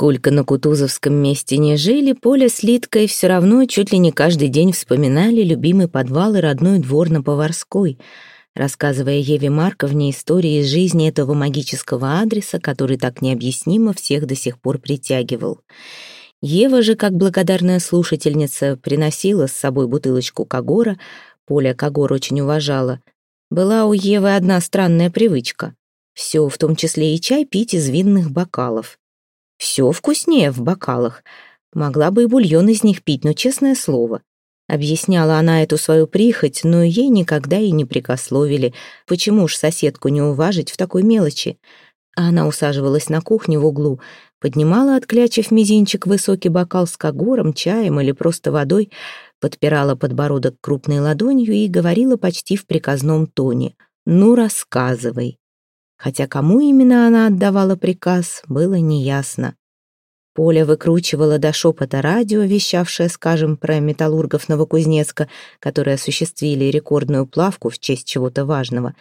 Сколько на Кутузовском месте не жили, Поля с Литкой все равно чуть ли не каждый день вспоминали любимый подвал и родной двор на Поварской, рассказывая Еве Марковне истории из жизни этого магического адреса, который так необъяснимо всех до сих пор притягивал. Ева же, как благодарная слушательница, приносила с собой бутылочку Кагора, Поля Кагор очень уважала. Была у Евы одна странная привычка. Все, в том числе и чай, пить из винных бокалов. Все вкуснее в бокалах. Могла бы и бульон из них пить, но честное слово. Объясняла она эту свою прихоть, но ей никогда и не прикословили. Почему ж соседку не уважить в такой мелочи? А она усаживалась на кухне в углу, поднимала, отклячив мизинчик, высокий бокал с кагором, чаем или просто водой, подпирала подбородок крупной ладонью и говорила почти в приказном тоне. «Ну, рассказывай» хотя кому именно она отдавала приказ, было неясно. Поля выкручивала до шепота радио, вещавшее, скажем, про металлургов Новокузнецка, которые осуществили рекордную плавку в честь чего-то важного,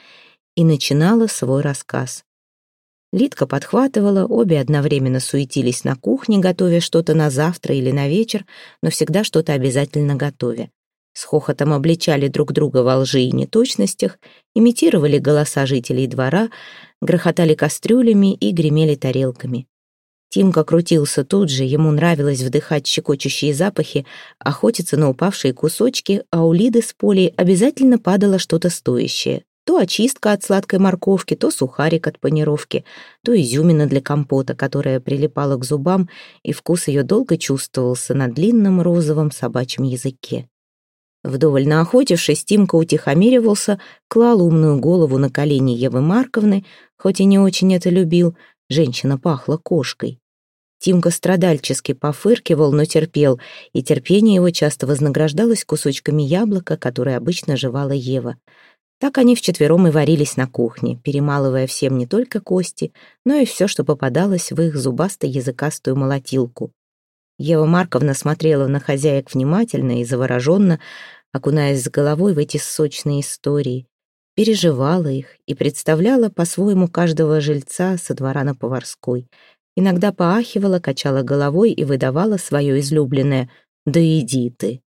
и начинала свой рассказ. Лидка подхватывала, обе одновременно суетились на кухне, готовя что-то на завтра или на вечер, но всегда что-то обязательно готовя с хохотом обличали друг друга во лжи и неточностях, имитировали голоса жителей двора, грохотали кастрюлями и гремели тарелками. Тимка крутился тут же, ему нравилось вдыхать щекочущие запахи, охотиться на упавшие кусочки, а у Лиды с Полей обязательно падало что-то стоящее. То очистка от сладкой морковки, то сухарик от панировки, то изюмина для компота, которая прилипала к зубам, и вкус ее долго чувствовался на длинном розовом собачьем языке. Вдоволь наохотившись, Тимка утихомиривался, клал умную голову на колени Евы Марковны, хоть и не очень это любил, женщина пахла кошкой. Тимка страдальчески пофыркивал, но терпел, и терпение его часто вознаграждалось кусочками яблока, которые обычно жевала Ева. Так они вчетвером и варились на кухне, перемалывая всем не только кости, но и все, что попадалось в их зубасто-языкастую молотилку. Ева Марковна смотрела на хозяек внимательно и завороженно, окунаясь с головой в эти сочные истории, переживала их и представляла по-своему каждого жильца со двора на Поварской. Иногда поахивала, качала головой и выдавала свое излюбленное «Да иди ты».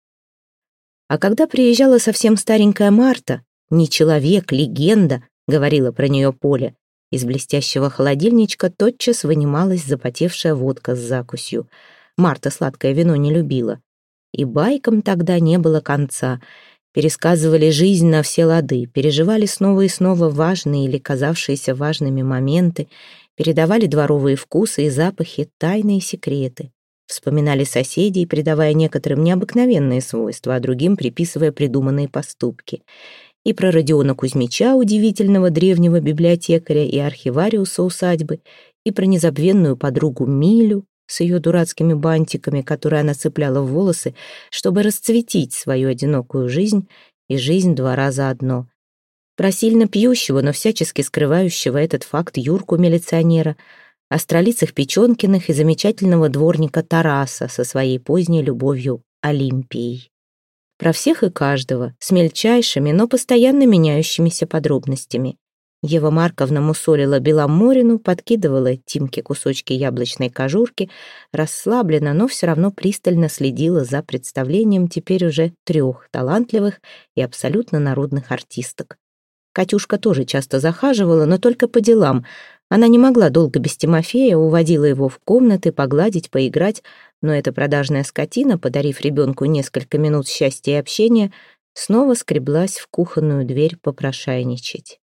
А когда приезжала совсем старенькая Марта, не человек, легенда, говорила про нее Поля, из блестящего холодильничка тотчас вынималась запотевшая водка с закусью — Марта сладкое вино не любила. И байкам тогда не было конца. Пересказывали жизнь на все лады, переживали снова и снова важные или казавшиеся важными моменты, передавали дворовые вкусы и запахи, тайные секреты. Вспоминали соседей, придавая некоторым необыкновенные свойства, а другим приписывая придуманные поступки. И про Родиона Кузьмича, удивительного древнего библиотекаря и архивариуса усадьбы, и про незабвенную подругу Милю, с ее дурацкими бантиками, которые она цепляла в волосы, чтобы расцветить свою одинокую жизнь и жизнь два раза одно. Про сильно пьющего, но всячески скрывающего этот факт Юрку-милиционера, о стролицах Печенкиных и замечательного дворника Тараса со своей поздней любовью Олимпией. Про всех и каждого, с мельчайшими, но постоянно меняющимися подробностями. Ева Марковна мусолила Беломорину, подкидывала Тимке кусочки яблочной кожурки, расслабленно, но все равно пристально следила за представлением теперь уже трех талантливых и абсолютно народных артисток. Катюшка тоже часто захаживала, но только по делам. Она не могла долго без Тимофея, уводила его в комнаты, погладить, поиграть, но эта продажная скотина, подарив ребенку несколько минут счастья и общения, снова скреблась в кухонную дверь попрошайничать.